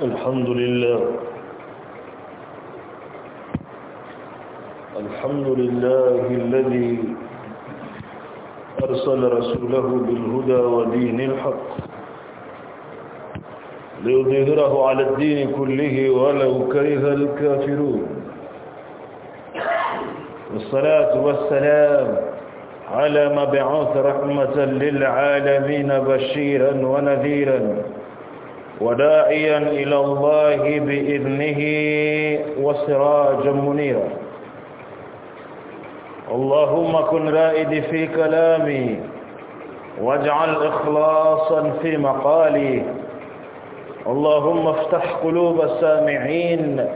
الحمد لله. الحمد لله الذي أرسل رسوله بالهدى ودين الحق ليظهره على الدين كله ولو كره الكافرون. والصلاة والسلام على مبعوث رحمة للعالمين بشيرا ونذيرا. وداعيا إلى الله بإذنه وسراجا منيرا. اللهم كن رائد في كلامي واجعل إخلاصا في مقالي. اللهم افتح قلوب السامعين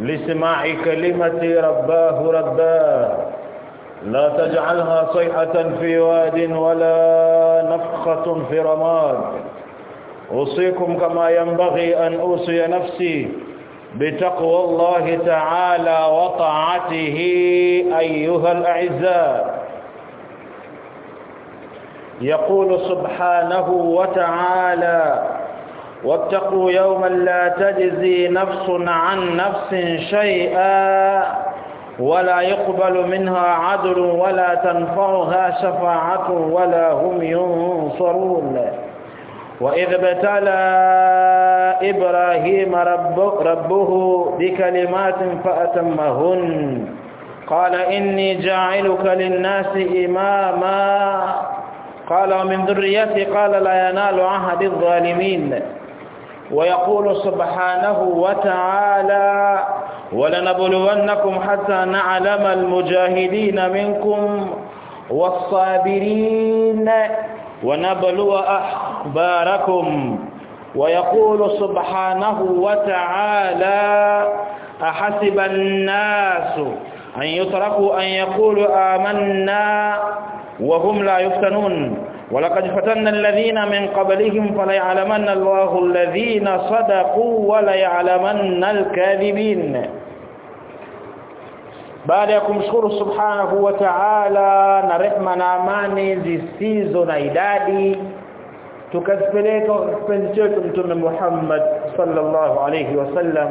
لسماع كلمة رباه رباه لا تجعلها صيحة في واد ولا نفخة في رماد. أوصيكم كما ينبغي أن أوصي نفسي بتقوى الله تعالى وطاعته أيها الأعزاء. يقول سبحانه وتعالى واتقوا يوما لا تجزي نفس عن نفس شيئا ولا يقبل منها عدل ولا تنفعها شفاعة ولا هم ينصرون. وإذ ابتلى إبراهيم رب ربه بكلمات فأتمهن قال إني جاعلك للناس إماما قال ومن ذريتي قال لا ينال عهد الظالمين ويقول سبحانه وتعالى ولنبلونكم حتى نعلم المجاهدين منكم والصابرين ونبلو أخباركم ويقول سبحانه وتعالى أحسب الناس أن يتركوا أن يقولوا آمنا وهم لا يفتنون. ولقد فتنا الذين من قبلهم فليعلمن الله الذين صدقوا وليعلمن الكاذبين. Baada ya kumshukuru subhanahu wa ta'ala na rehma na amani zisizo na idadi tukazipeleka kipenzi chetu mtume Muhammad sallallahu alayhi wasallam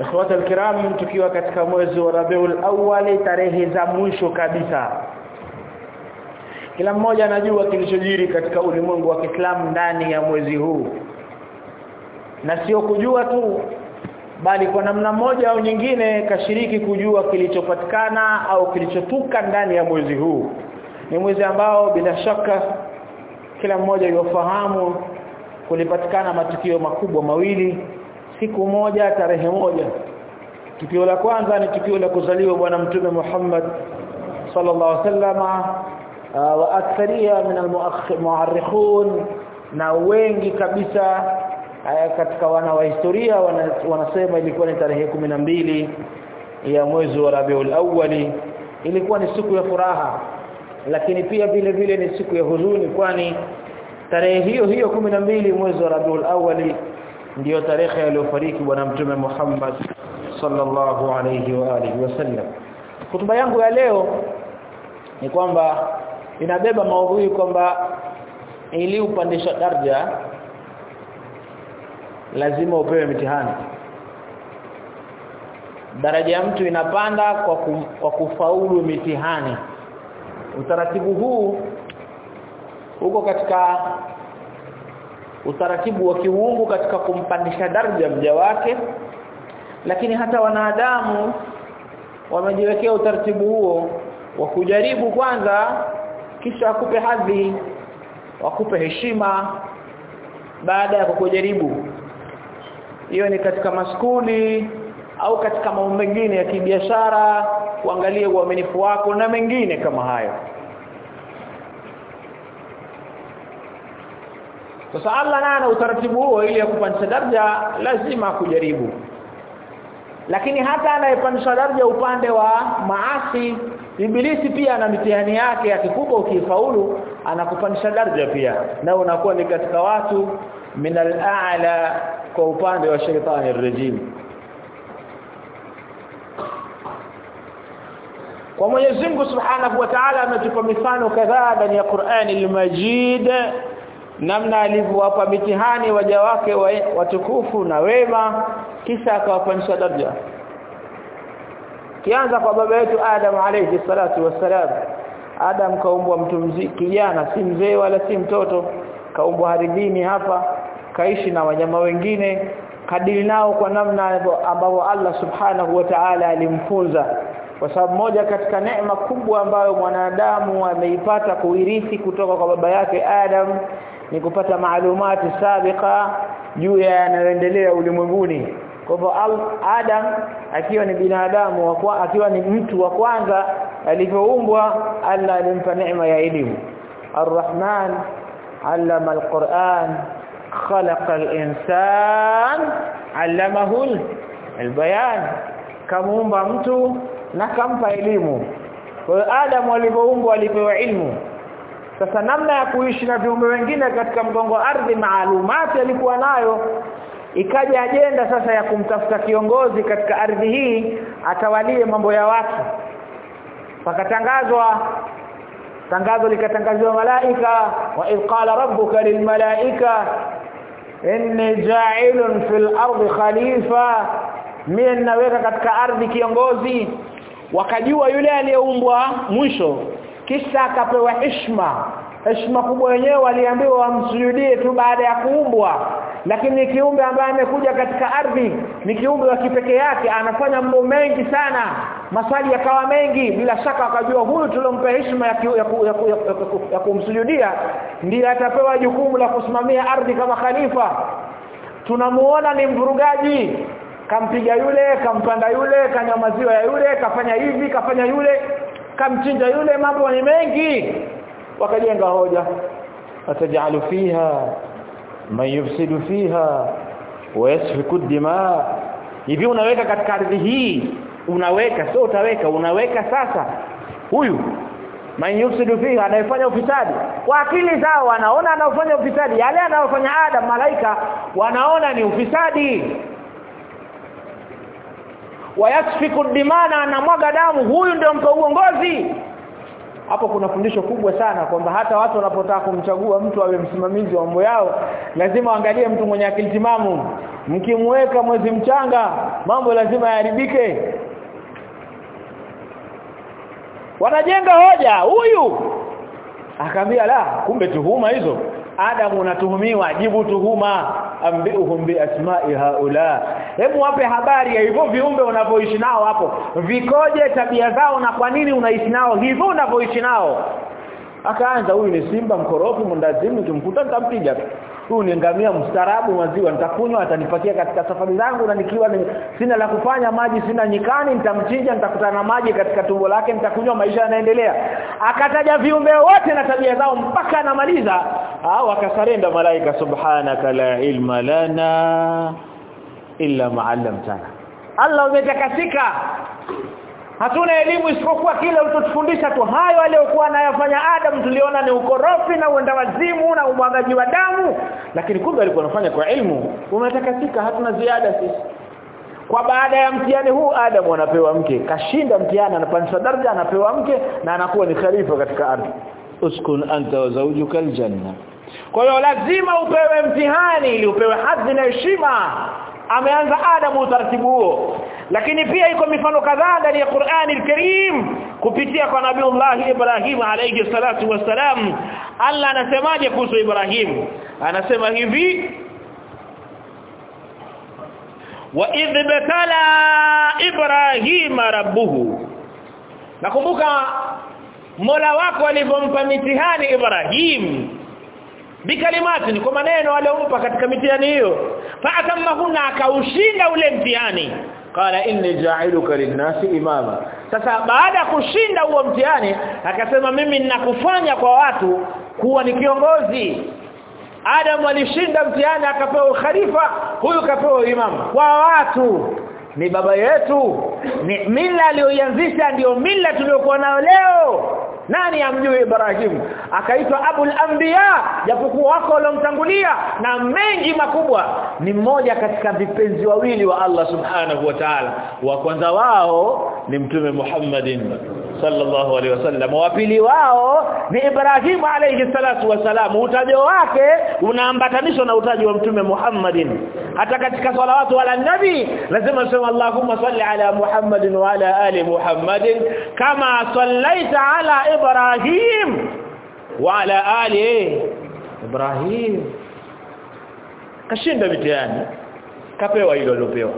ikhwata alkiram tukiwa katika mwezi wa Rabiul Awwal tarehe za mwisho kabisa. Kila mmoja anajua kilichojiri katika ulimwengu wa Kiislamu ndani ya mwezi huu. Na sio kujua tu bali kwa namna moja au nyingine kashiriki kujua kilichopatikana au kilichotuka ndani ya mwezi huu. Ni mwezi ambao bila shaka kila mmoja yofahamu kulipatikana matukio makubwa mawili. Siku moja tarehe moja. Tukio la kwanza ni tukio la kuzaliwa bwana mtume Muhammad sallallahu alaihi wasallama wa aktharia min almuarrikhun na wengi kabisa katika wana wa historia wanasema ilikuwa ni tarehe mbili ya mwezi wa Rabiul Awwali. Ilikuwa ni siku ya furaha lakini pia vile vile ni siku ya huzuni kwani tarehe hiyo hiyo mbili mwezi wa Rabiul Awwali ndiyo tarehe aliyofariki bwana mtume Muhammad sallallahu alayhi wa alihi wasallam hotuba yangu ya leo ni kwamba inabeba maudhui kwamba ili upandisha daraja lazima upewe mitihani daraja ya mtu inapanda kwa, ku, kwa kufaulu mitihani. Utaratibu huu uko katika utaratibu wa kiungu katika kumpandisha daraja mja wake lakini hata wanadamu wamejiwekea utaratibu huo wa kujaribu kwanza kisha akupe hadhi wakupe heshima baada ya kukujaribu hiyo ni katika maskuli au katika mambo mengine ya kibiashara kuangalia uaminifu wako na mengine kama hayo. Sasa Allah naye utaratibu huo ili akupandisha daraja lazima kujaribu lakini hata anayepandisha daraja upande wa maasi ibilisi pia ana mitihani yake akikupa ukifaulu anakupandisha daraja pia. Na unakuwa ni katika watu min al-a'la kwa upande wa shaitani rejimu kwa Mwenyezi Mungu Subhanahu wa Ta'ala ametupa mifano kadhaa ndani ya Qur'ani al-Majid namna alivyowapa mitihani waja wake watukufu na wema kisha akawapandisha daraja. Kianza kwa baba yetu Adam alayhi salatu wassalam. Adam kaumbwa mtu mzee kijana si mzee wala si mtoto kaumbwa haridhini hapa kaishi na wanyama wengine kadiri nao kwa namna ambavyo Allah subhanahu wa ta'ala alimfunza. Kwa sababu moja katika neema kubwa ambayo mwanadamu ameipata kuirithi kutoka kwa baba yake Adam ni kupata maalumati sabika juu ya yanayoendelea ulimwenguni. Kwa hivyo Adam akiwa ni binadamu akiwa ni mtu wa kwanza alivyoumbwa Allah alimpa neema ya elimu. Ar-Rahman allama al-Qur'an khalaqa al-insan البيان. al-bayan kamuumba mtu na kampa elimu kwa hiyo Adam alipoumbwa alipewa ilmu sasa namna ya kuishi na viumbe wengine katika mgongo ardhi maalumati alikuwa nayo ikaja ajenda sasa ya kumtafuta kiongozi katika ardhi hii atawalie mambo ya watu pakatangazwa tangazo likatangaziwa malaika wa ilqala rabbuka lilmalaika inni ja'ilun fil ardi khalifa. Mimi naweka katika ardhi kiongozi. Wakajua yule aliyeumbwa mwisho. Kisha akapewa heshima heshima kubwa wenyewe waliambiwa wamsujudie tu baada ya kuumbwa lakini ni kiumbe ambaye amekuja katika ardhi ni kiumbe wa kipekee yake anafanya mambo mengi sana. Maswali yakawa mengi bila shaka akajua huyu tulompa heshima ya, ya, ya, ya, kumsujudia ndiye atapewa jukumu la kusimamia ardhi kama khalifa. Tunamuona ni mvurugaji. Kampiga yule kampanda yule kanywa maziwa ya yule kafanya hivi kafanya yule kamchinja yule mambo ni mengi. Wakajenga hoja. Atajalu fiha man yufsidu fiha wa yasfiku dima hivi unaweka katika ardhi hii unaweka sio utaweka unaweka sasa. Huyu man yufsidu fiha anayefanya ufisadi kwa akili zao wanaona anaofanya ufisadi. Yale anayofanya Adam malaika wanaona ni ufisadi. Wayasfiku dimana anamwaga damu huyu ndio mko uongozi hapo kuna fundisho kubwa sana kwamba hata watu wanapotaka kumchagua mtu awe msimamizi wa mambo yao lazima waangalie mtu mwenye akili timamu. Mkimweka mwezi mchanga mambo lazima yaharibike. Wanajenga hoja huyu. Akaambia la kumbe tuhuma hizo. Adamu unatuhumiwa jibu tuhuma. Ambiuhum bi asma'i haula hebu wape habari ya hivyo viumbe unavyoishi nao hapo. Vikoje tabia zao na kwa nini unaishi nao hivyo unavyoishi nao? Akaanza huyu ni simba mkorofi mndazimu kimkuta nitampiga huyu ni ngamia mstarabu maziwa nitakunywa atanipakia katika safari zangu na nikiwa ni, sina la kufanya maji sina nyikani nitamchinja nitakutana na maji katika tumbo lake nitakunywa maisha yanaendelea. Akataja viumbe wote na tabia zao mpaka anamaliza. Au akasarenda malaika subhanaka la ilma lana illa ma'allamtana Allah umetakasika hatuna elimu isipokuwa kile ulichotufundisha tu. Hayo aliyokuwa anayafanya Adam tuliona ni ukorofi na uenda wazimu na umwagaji wa damu. Lakini kumbe alikuwa anafanya kwa ilmu. Umetakasika hatuna ziada sisi. Kwa baada ya mtihani huu Adam anapewa mke. Kashinda mtihani anapandishwa daraja anapewa mke na anakuwa ni khalifa katika ardhi. Uskun anta wa zawjuka aljanna kwa hiyo lazima upewe mtihani ili upewe hadhi na heshima ameanza Adamu utaratibu huo. Lakini pia iko mifano kadhaa ndani ya Qur'ani al-Karim kupitia kwa Nabiiullah Ibrahim alayhi salatu wassalam. Allah anasemaje kuhusu Ibrahim? Anasema hivi wa idh batala Ibrahim rabbuhu. Nakumbuka Mola wako alivyompa mitihani Ibrahim bikalimati kwa maneno aliyompa katika mitihani hiyo. Fa atamahuna akaushinda ule mtihani. Qala inni ja'iluka lin-nasi imama. Sasa baada ya kushinda huo mtihani akasema mimi ninakufanya kwa watu kuwa ni kiongozi. Adam alishinda mtihani akapewa khalifa huyu kapewa imam. Kwa watu ni baba yetu ni mila aliyoianzisha ndio mila tuliyokuwa nayo leo nani amjui Ibrahim akaitwa Abul Anbiya japokuwa wako walomtangulia na mengi makubwa. Ni mmoja katika vipenzi wawili wa Allah Subhanahu wa Ta'ala. Wa kwanza wao ni mtume Muhammadin sallallahu alaihi wasallam wa pili wao ni Ibrahim alayhi salatu wasalam utajo wake unaambatanishwa na utajo wa mtume Muhammadin. Hata katika salawatu ala nabi lazima sema Allahumma salli ala Muhammadin wa ala ali Muhammadin kama sallaita ala Ibrahim wa ala ali Ibrahim. Kashinda mitihani. Kapewa hilo lopewa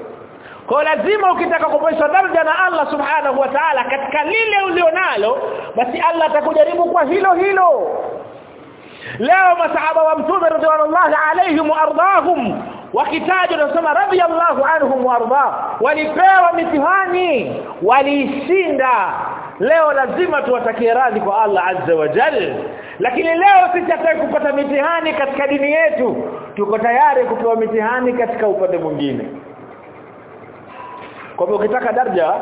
kwa lazima ukitaka kupandishwa daraja na Allah subhanahu wa ta'ala katika lile ulionalo basi Allah atakujaribu kwa hilo hilo. Leo masahaba wa mtume radhiallahu alaihim ardahum wakitajwa nasema radhiallahu anhum warda walipewa mitihani waliishinda. Leo lazima tuwatakie radhi kwa Allah azza wa jalla lakini leo sisi kupata mitihani katika dini yetu. Tuko tayari kupewa mitihani katika upande mwingine kwa hivyo ukitaka daraja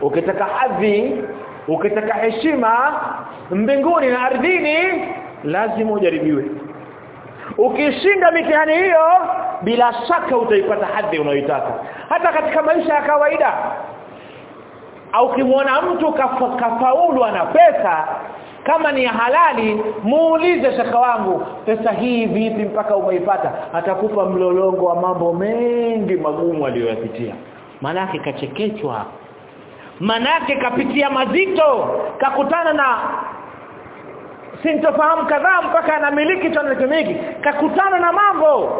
ukitaka hadhi ukitaka heshima mbinguni na ardhini lazima ujaribiwe. Ukishinda mitihani hiyo bila shaka utaipata hadhi unayoitaka. Hata katika maisha ya kawaida au kimwona mtu kafa, kafaulu ana pesa kama ni halali muulize shaka wangu pesa hii vipi mpaka umeipata? Atakupa mlolongo wa mambo mengi magumu aliyoyapitia manake kachekechwa. Manake kapitia mazito kakutana na sintofahamu kadhaa mpaka anamiliki tunachomiliki kakutana na mambo.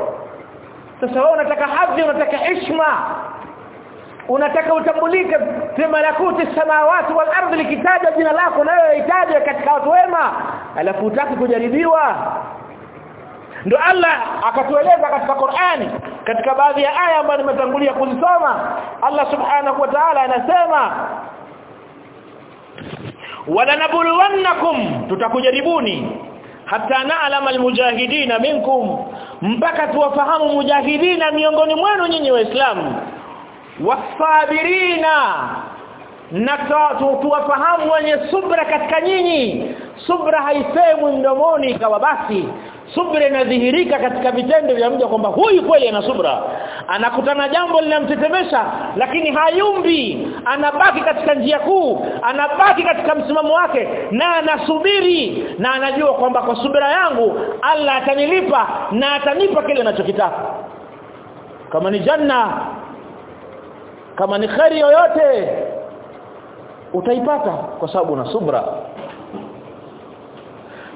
Sasa wewe unataka hadhi unataka heshima. Unataka utambulike malakuti samawati wal ardi likitaja jina lako nayo yahitaji katika watu wema. Alafu utaki kujaribiwa ndo Allah akatueleza katika Qur'ani katika baadhi ya aya ambazo nimetangulia kuzisoma Allah subhanahu wa ta'ala anasema wala nabluwannakum tutakujaribuni hata na'lama almujahidina minkum mpaka tuwafahamu mujahidina miongoni mwenu nyinyi waislamu. Wasabirina na tuwafahamu wenye subra katika nyinyi. Subra haisemwi mdomoni ikawa basi subra inadhihirika katika vitendo vya mja kwamba huyu kweli ana subra anakutana jambo linamtetemesha lakini hayumbi. Anabaki katika njia kuu anabaki katika msimamo wake na anasubiri. Na anajua kwamba kwa subira yangu Allah atanilipa na atanipa kile ninachokitaka kama ni janna kama ni khari yoyote utaipata kwa sababu una subra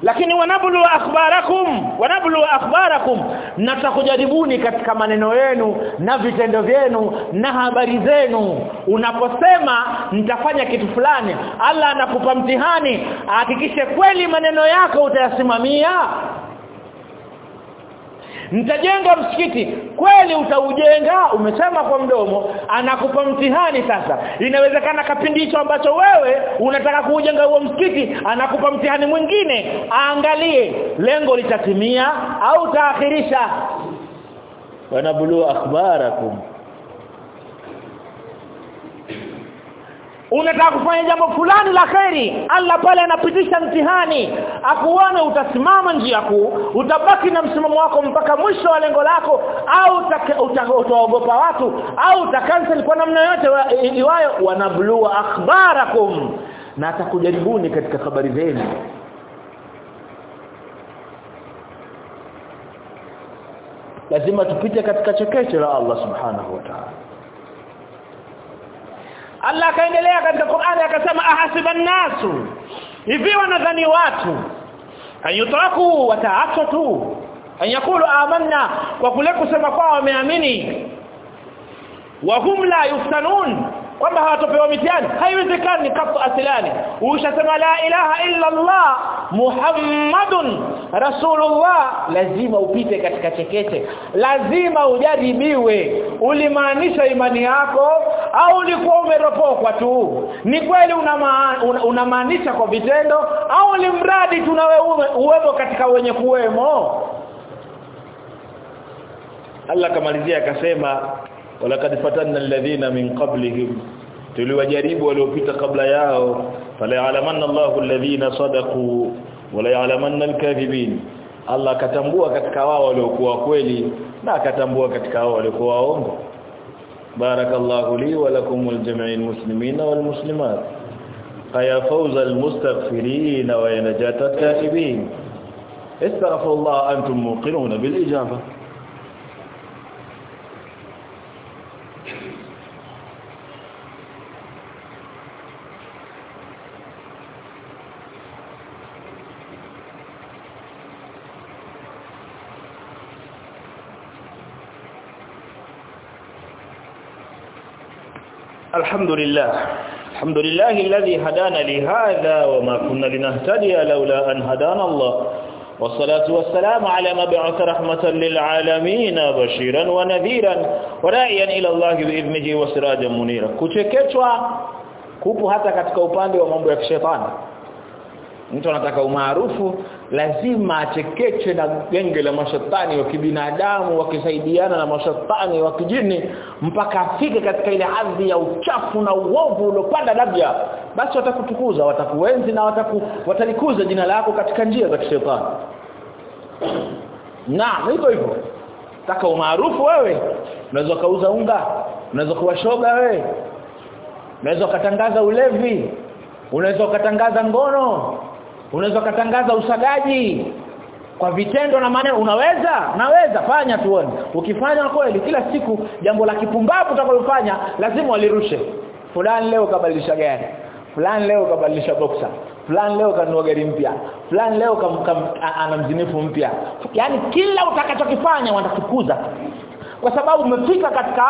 lakini wanablu akhbarakum wanablu akhbarakum. Natakujaribuni katika maneno yenu na vitendo vyenu na habari zenu. Unaposema nitafanya kitu fulani. Allah anakupa mtihani ahakikishe kweli maneno yako utayasimamia nitajenga msikiti. Kweli utaujenga umesema kwa mdomo anakupa mtihani sasa. Inawezekana kapindi hicho ambacho wewe unataka kuujenga huo msikiti anakupa mtihani mwingine. Aangalie lengo litatimia au taakhirisha wanabulu akhbarakum unataka kufanya jambo fulani la kheri Allah pale anapitisha mtihani akuone utasimama njia kuu utabaki na msimamo wako mpaka mwisho wa lengo lako au utaogopa watu au utakansel kwa namna yote iwayo wanabluwa akhbarakum. Na atakujaribuni katika habari zenu. Lazima tupite katika chekeche la Allah subhanahu wa ta'ala Allah akaendelea katika Qur'ani akasema ahasiban nasu hivi wanadhani watu ayutraku wataachwa tu anyakulu amanna kwa kule kusema kwao wameamini. Wa hum la yuftanun kwamba hawatopewa mitihani. Haiwezekani kafu asilani. Ushasema la ilaha illa Allah Muhammadun Rasulullah. Lazima upite katika chekeche lazima ujaribiwe. Ulimaanisha imani yako au ulikuwa umeropokwa tu? Ni kweli unamaanisha una, una kwa vitendo au limradi tunawe uwepo katika wenye kuwemo? Allah kamalizia akasema walakad fatanna alladhina min qablihim tuliwajaribu waliopita kabla yao fala ya'lamanna Allahu alladhina sadaqu wala ya'lamanna alkadhibin Allah akatambua katika wao waliokuwa kweli na akatambua katika wao waliokuwa waongo barakallahu li wa lakum wal jami'il muslimina wal muslimat فيا فوز المستغفرين ويا نجاة التائبين استغفر الله أنتم موقنون بالإجابة الحمد لله الحمد لله الذي هدانا لهذا وما كنا لنهتدي لولا أن هدانا الله والصلاة والسلام على مبعث رحمة للعالمين بشيرا ونذيرا وداعيا إلى الله بإذنه وسراجا منيرا kuchekechwa kupo hata katika upande wa mambo ya kishetani mtu anataka umaarufu lazima achekeche na genge la mashetani wa kibinadamu wakisaidiana na mashetani wa kijini mpaka afike katika ile hadhi ya uchafu na uovu uliopanda labda. Basi watakutukuza watakuenzi na wataku, watalikuza jina lako katika njia za kishetani. Naam hivyo hivyo. Taka umaarufu wewe. Unaweza kauza unga unaweza kuwashoga wewe. Unaweza ukatangaza ulevi unaweza ukatangaza ngono unaweza ukatangaza usagaji kwa vitendo na maneno unaweza naweza fanya tuone. Ukifanya kweli kila siku jambo la kipumbavu utakalofanya lazima walirushe. Fulani leo kabadilisha gari fulani leo kabadilisha boxer fulani leo kanunua gari mpya fulani leo kam, kam, ana mzinifu mpya. Yani kila utakachokifanya wanatukuza. kwa sababu umefika katika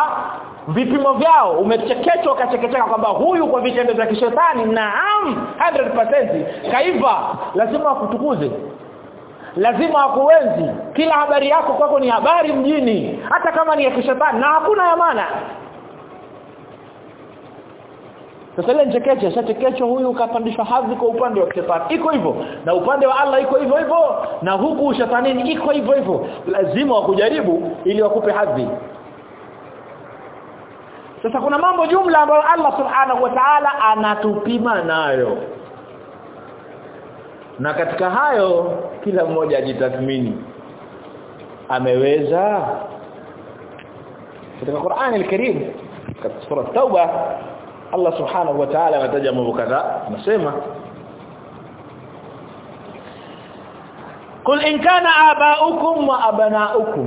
vipimo vyao umechekechwa ukachekecheka kwamba huyu kwa vitendo vya kishetani naam 100% kaiva lazima akutukuze lazima akuwenzi. Kila habari yako kwako ni habari mjini hata kama ni ya kishetani na hakuna ya maana. Sasa ile nchekeche ashachekechwa huyu ukapandishwa hadhi kwa upande wa shetani iko hivyo na upande wa Allah iko hivyo hivyo na huku shetanini iko hivyo hivyo. Lazima wakujaribu ili wakupe hadhi sasa kuna mambo jumla ambayo Allah subhanahu wa ta'ala anatupima nayo. Na katika hayo kila mmoja ajitathmini. Ameweza? Katika Qur'an al-Karim katika sura Tauba Allah subhanahu wa ta'ala anataja mambo kadhaa. Anasema Qul in kana aba'ukum wa abana'ukum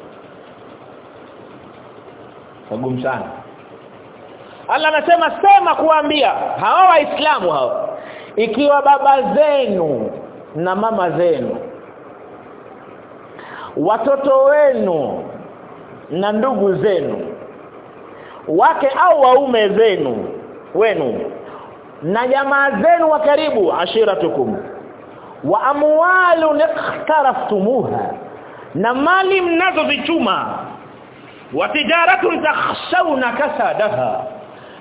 fagumu sana. Allah anasema sema kuambia hawa waislamu hao ikiwa baba zenu na mama zenu watoto wenu na ndugu zenu wake au waume zenu wenu na jamaa zenu wa karibu ashiratukum wa amwalun ikhtaraftumuha na mali mnazozichuma wa tijaratun takhshawna kasadaha.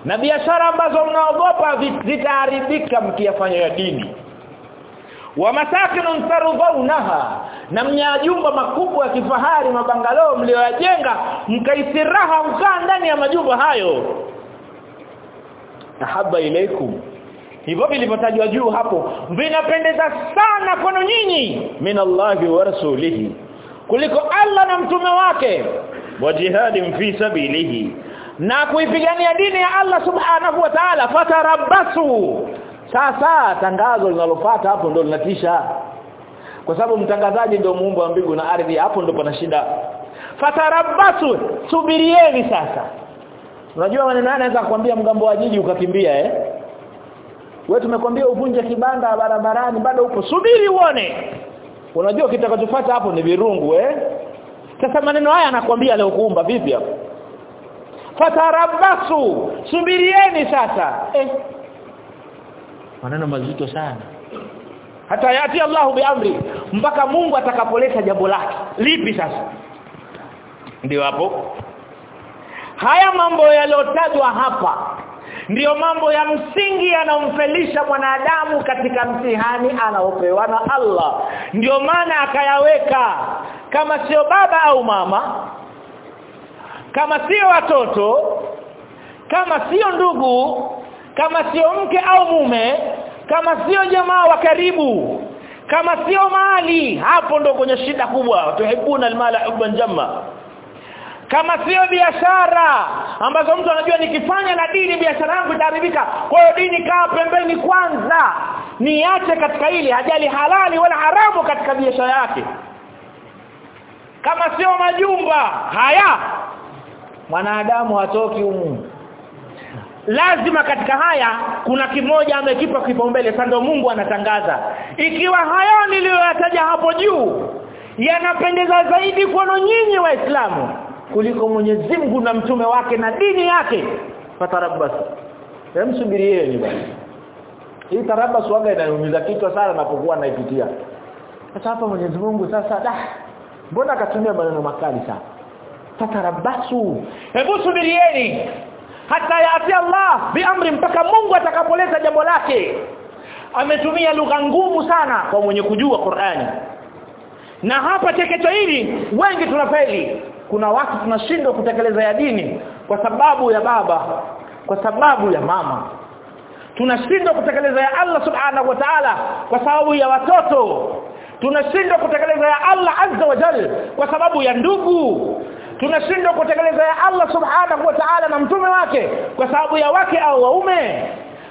Na biashara ambazo mnaogopa zitaharibika mkiyafanya ya dini. Wa masakinun tarudhaunaha na mnyajumba makubwa ya kifahari mabangaloo mlioyajenga mkaisiraha mkaa ndani ya majumba hayo. Ahaba ilaikum hivyo vilivyotajwa juu hapo vinapendeza sana kwenu nyinyi minallahi wa rasulihi. Kuliko Allah na mtume wake wa jihadin fi sabilihi. Na kuipigania dini ya Allah subhanahu wa ta'ala fatarabasu sasa tangazo linalopata hapo ndo linatisha. Kwa sababu mtangazaji ndio muumba wa mbingu na ardhi hapo ndo pana shida fatarabasu subirieni sasa. Unajua maneno anaweza kukwambia mgambo wa jiji ukakimbia eh? Wewe tumekwambia uvunje kibanda barabarani bado upo subiri uone. Unajua kitakachofuata hapo ni virungu eh sasa maneno haya anakuambia leo kuumba vipi hapo? Fatarabasu subirieni sasa. Eh. Maneno mazito sana. Hata yati Allahu biamri mpaka Mungu atakapoleta jambo lake. Lipi sasa? Ndio hapo. Haya mambo yaliyotajwa hapa ndiyo mambo ya msingi yanayomfelisha mwanadamu katika mtihani anaopewa na Allah. Ndiyo maana akayaweka kama sio baba au mama kama sio watoto kama sio ndugu kama sio mke au mume kama sio jamaa wa karibu kama sio mali hapo ndo kwenye shida kubwa. Tuhibuna almala hubban jamma. Kama sio biashara ambazo mtu anajua nikifanya na dini biashara yangu itaharibika. Kwa hiyo dini kaa pembeni kwanza. Niache katika hili hajali halali wala haramu katika biashara yake kama sio majumba haya. Mwanadamu hatoki humu. Lazima katika haya kuna kimoja amekipa kipaumbele sando Mungu anatangaza. Ikiwa hayo niliyoyataja hapo juu yanapendeza zaidi kwenu nyinyi waislamu kuliko Mwenyezi Mungu na mtume wake na dini yake fatarabbas. Hemsubirieni bwana. Hii tarabbas waga inaumiza kichwa sana napokuwa naipitia. Sasa hapa Mwenyezi Mungu sasa da mbona akatumia maneno makali sana? Fatarabbasu hebu subirieni. Hata yaati Allah biamri mpaka Mungu atakapoleta jambo lake. Ametumia lugha ngumu sana kwa mwenye kujua Qur'ani. Na hapa teketo hili wengi tunafeli. Kuna watu tunashindwa kutekeleza ya dini kwa sababu ya baba kwa sababu ya mama. Tunashindwa kutekeleza ya Allah subhanahu wa ta'ala kwa sababu ya watoto tunashindwa kutekeleza ya Allah azza wa jalla kwa sababu ya ndugu. Tunashindwa kutekeleza ya Allah subhanahu wa ta'ala na mtume wake kwa sababu ya wake au waume.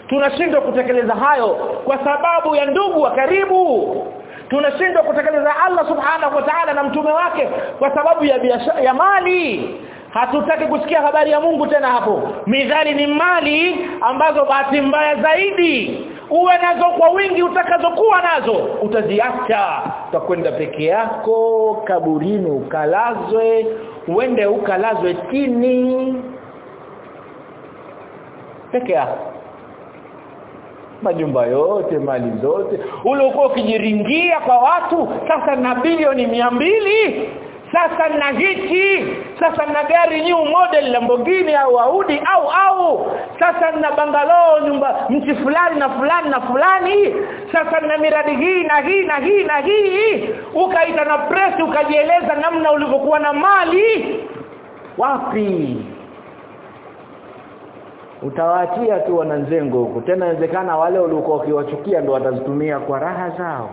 Tunashindwa kutekeleza hayo kwa sababu ya ndugu wa karibu. Tunashindwa kutekeleza Allah subhanahu wa ta'ala na mtume wake kwa sababu ya biashara ya mali. Hatutaki kusikia habari ya Mungu tena hapo. Midhali ni mali ambazo bahati mbaya zaidi uwe nazo kwa wingi utakazokuwa nazo utaziacha. Utakwenda peke yako kaburini ukalazwe uende ukalazwe chini. Peke yako. Majumba yote mali zote. Uliokuwa ukijiringia kwa watu sasa na bilioni mbili sasa na hiki sasa na gari new model Lamborghini au Audi au au sasa na bangalo nyumba mchi fulani na fulani na fulani sasa na miradi hii na hii na hii na hii ukaita na press ukajieleza namna ulivyokuwa na mali. Wapi? Utawaachia tu wananzengo huko tena inawezekana wale waliokuwa wakiwachukia ndo watazitumia kwa raha zao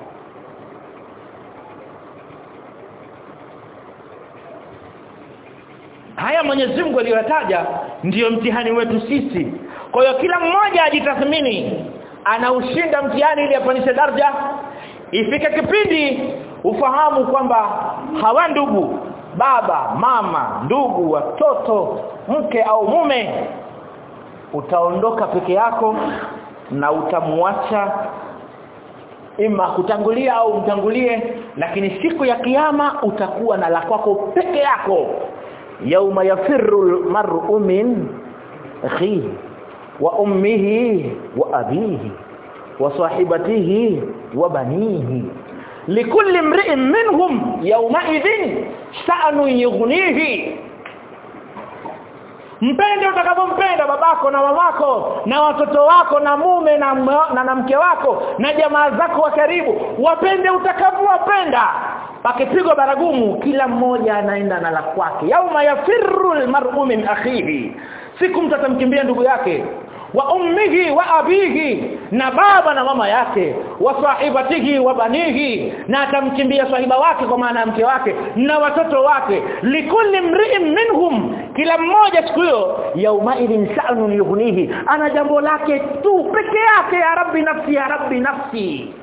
haya Mwenyezi Mungu aliyotaja ndiyo mtihani wetu sisi. Kwa hiyo kila mmoja ajitathmini anaushinda mtihani ili apanishe daraja. Ifike kipindi ufahamu kwamba hawa ndugu baba mama ndugu watoto mke au mume utaondoka peke yako na utamwacha ima kutangulia au mtangulie lakini siku ya kiyama utakuwa na la kwako peke yako yauma yafirru almar'u min akhihi wa ummihi wa abihi wa sahibatihi wa banihi likulli imri'in minhum yawma idhin sha'nu yughnihi mpende utakapompenda babako na mamako na watoto wako na mume na, na, na mke wako na jamaa zako wa karibu wapende utakavyowapenda pakipigwa baragumu kila mmoja anaenda na la kwake. Yauma yafirru almar'u min akhihi. Siku mtu atamkimbia ndugu yake wa ummihi wa abihi na baba na mama yake wa sahibatihi wa banihi na atamkimbia sahiba wake kwa maana mke wake na watoto wake. Likulli mri'in minhum. Kila mmoja siku hiyo yauma idin sha'nun yughnihi. Ana jambo lake tu peke yake ya rabbi nafsi ya rabbi nafsi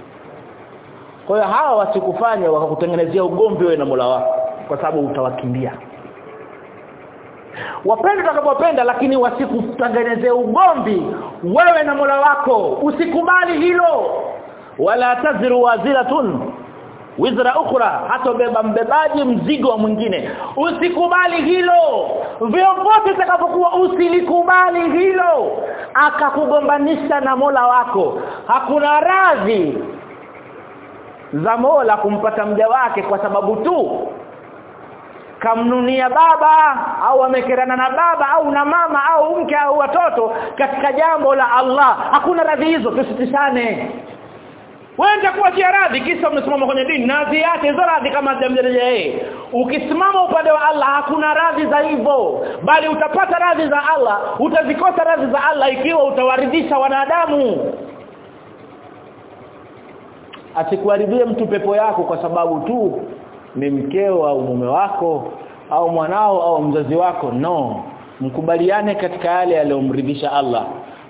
kwa hiyo hawa wasikufanya wakakutengenezea ugomvi wewe na Mola wako kwa sababu utawakimbia. Wapenda utakapopenda lakini wasikutengenezee ugomvi wewe na Mola wako. Usikubali hilo. Wala taziru waziratun wizra ukhra hatobeba mbebaji mzigo wa mwingine. Usikubali hilo. Vyovyote utakapokuwa usilikubali hilo. Akakugombanisha na Mola wako. Hakuna radhi za Mola kumpata mja wake kwa sababu tu. Kamnunia baba au amekerana na baba au na mama au mke au watoto katika jambo la Allah. Hakuna radhi hizo tusitishane. Wewe kuachia radhi kisa umesimama kwenye dini na yake hizo radhi kama jamjaja yeye. Ukisimama upande wa Allah hakuna radhi za hivyo. Bali utapata radhi za Allah utazikosa radhi za Allah ikiwa utawaridhisha wanadamu asikuharibie mtu pepo yako kwa sababu tu ni mkeo au mume wako au mwanao au mzazi wako. No. Mkubaliane katika yale aliyomridhisha Allah.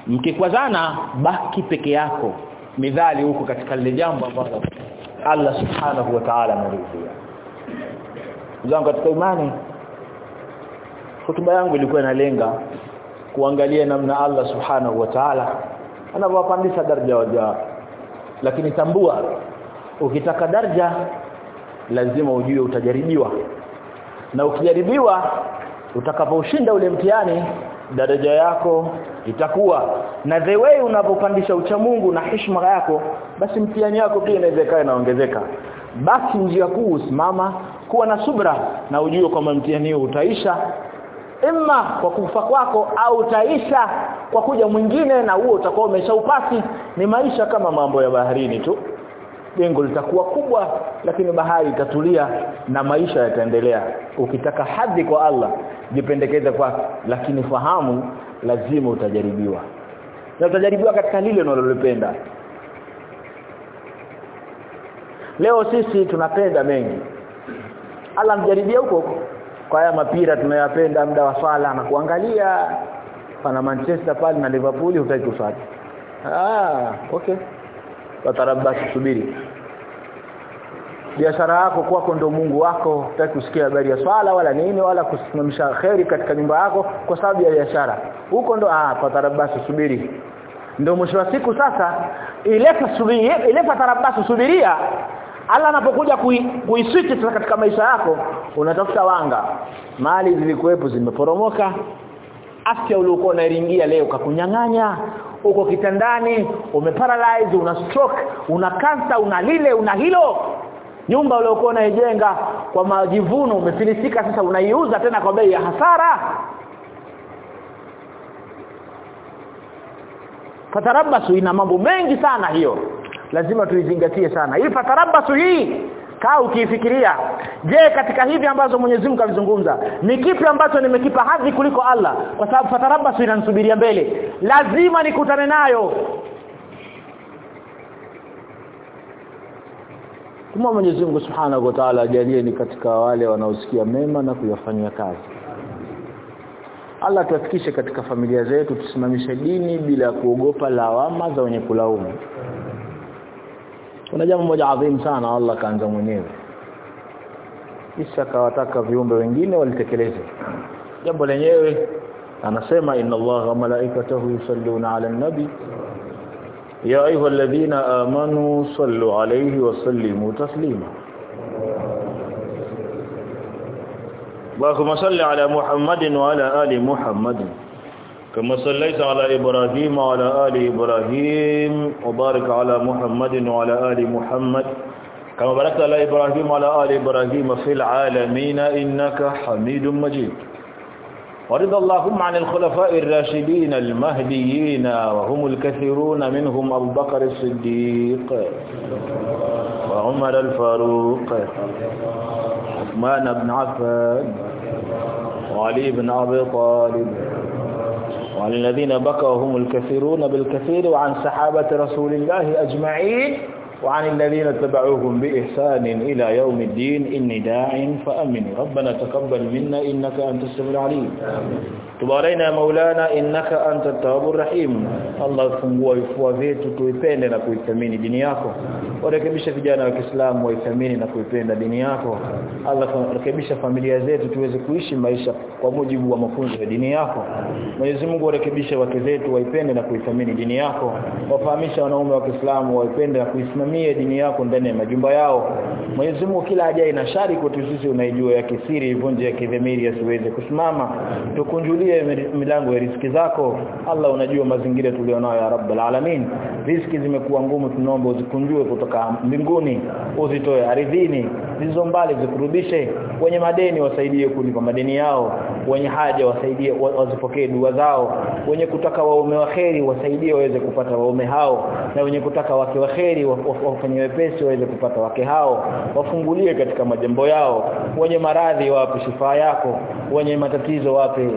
Mkikwazana baki peke yako. Midhali huko katika lile jambo ambalo Allah subhanahu wa ta'ala ameridhia. Zangu katika imani hotuba yangu ilikuwa inalenga kuangalia namna Allah subhanahu wa ta'ala anavyowapandisha daraja waja lakini tambua ukitaka darja lazima ujue utajaribiwa. Na ukijaribiwa utakapoushinda ule mtihani daraja yako itakuwa. Na the way unapopandisha uchamungu na heshima yako basi mtihani yako pia inaweza inaongezeka. Basi njia kuu usimama kuwa na subra na ujue kwamba mtihani huo utaisha imma kwa kufa kwako au utaisha kwa kuja mwingine na huo utakuwa umeshaupasi ni maisha kama mambo ya baharini tu. Jengo litakuwa kubwa lakini bahari itatulia na maisha yataendelea. Ukitaka hadhi kwa Allah jipendekeze kwa lakini fahamu lazima utajaribiwa. Na utajaribiwa katika lile unalolipenda. Leo sisi tunapenda mengi. Allah mjaribia huko kwa haya mapira tunayapenda muda wa swala na kuangalia. Pana Manchester pale na Liverpool hutaki kufuata. Ah okay. Watarabasi subiri biashara yako kwako ndo Mungu wako. Hutaki kusikia habari ya swala wala nini wala kusimamisha kheri katika nyumba yako kwa sababu ya biashara. Huko ndo ah patarabasi subiri ndio mwisho wa siku sasa ile subiri ile subiria Allah anapokuja kuiswitch kui katika maisha yako unatafuta wanga. Mali zilikuwepo zimeporomoka. Afya uliokuwa unairingia leo kakunyang'anya uko kitandani umeparalyze una stroke una cancer una lile una hilo. Nyumba uliokuwa unaijenga kwa majivuno umefilisika sasa unaiuza tena kwa bei ya hasara. Fatarabasu ina mambo mengi sana hiyo lazima tuizingatie sana. Hii fatarabasu hii kaa ukiifikiria. Je katika hivi ambazo Mwenyezi Mungu avizungumza ni kipi ambacho nimekipa hadhi kuliko Allah? Kwa sababu fatarabasu inanisubiria mbele. Lazima nikutane nayo. Kwa Mwenyezi Mungu Subhanahu wa Ta'ala ajalie ni katika wale wanaosikia mema na kuyafanyia kazi. Allah tuafikishe katika familia zetu tusimamishe dini bila kuogopa lawama za wenye kulaumu kuna jambo moja adhimu sana Allah kaanza mwenyewe kisha kawataka viumbe wengine walitekeleze jambo lenyewe anasema inna Allah wa malaikatahu yusalluna ala nabi ya ayuha alladhina amanu sallu alayhi wa sallimu taslima اللهم صل على محمد وعلى ال محمد كما صليت على إبراهيم وعلى آل إبراهيم وبارك على محمد وعلى آل محمد. كما باركت على إبراهيم وعلى آل إبراهيم في العالمين إنك حميد مجيد. ورضى اللهم عن الخلفاء الراشدين المهديين وهم الكثيرون منهم أبو بكر الصديق وعمر الفاروق عثمان بن عفان وعلي بن أبي طالب وعن الذين بكوا الكثيرون بالكثير وعن صحابة رسول الله أجمعين وعن الذين اتبعوهم بإحسان إلى يوم الدين. إني داع فأمن ربنا تقبل منا إنك أنت السميع العليم. tubaraina ya maulana innaka anta tawwabur rahim. Allah fungua vifua vyetu tuipende na kuithamini dini yako. Warekebisha vijana wa Kiislamu waithamini na kuipenda dini yako. Allah rekebisha familia zetu tuweze kuishi maisha kwa mujibu wa mafunzo ya dini yako. Mwenyezi Mungu warekebisha wake zetu waipende na kuithamini dini yako. Wafahamisha wanaume wa Kiislamu waipende na kuisimamia dini yako ndani ya majumba yao. Mwenyezi Mungu kila haja na shari kwetu sisi unaijua ya kisiri ivunje ya kidhamiri asiweze kusimama. Tukunjulie milango ya riziki zako. Allah unajua mazingira tulionayo ya Rabbul Alamin. Riziki zimekuwa ngumu tunaomba uzikunjue kutoka mbinguni uzitoe ardhini zilizo mbali zikurudishe. Wenye madeni wasaidie kulipa madeni yao. Wenye haja wasaidie wazipokee dua zao. Wenye kutaka waume waheri wasaidie waweze kupata waume hao na wenye kutaka wake waheri wafanye wepesi waweze kupata wake hao wafungulie katika majambo yao wenye maradhi wape shifa yako wenye matatizo wape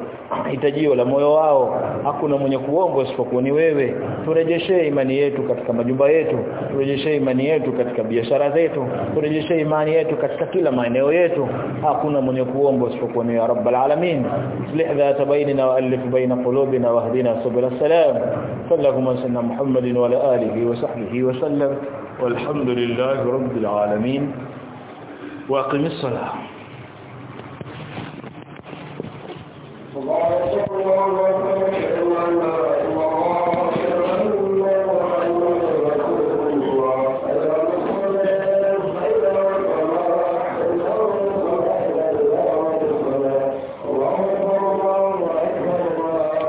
hitajio la moyo wao. Hakuna mwenye kuomba isipokuwa ni wewe. Turejeshe imani yetu katika majumba yetu turejeshe imani yetu katika biashara zetu turejeshe imani yetu katika kila maeneo yetu. Hakuna mwenye kuomba isipokuwa ni ya rabbal alamin. Islih dhat bainana wa alif baina qulubina wahdina subul salam. Sallallahu alaihi wasallam muhammadin wa آله وصحبه وسلم والحمد لله رب العالمين وأقم الصلاة. الله أكبر الله أكبر الله أكبر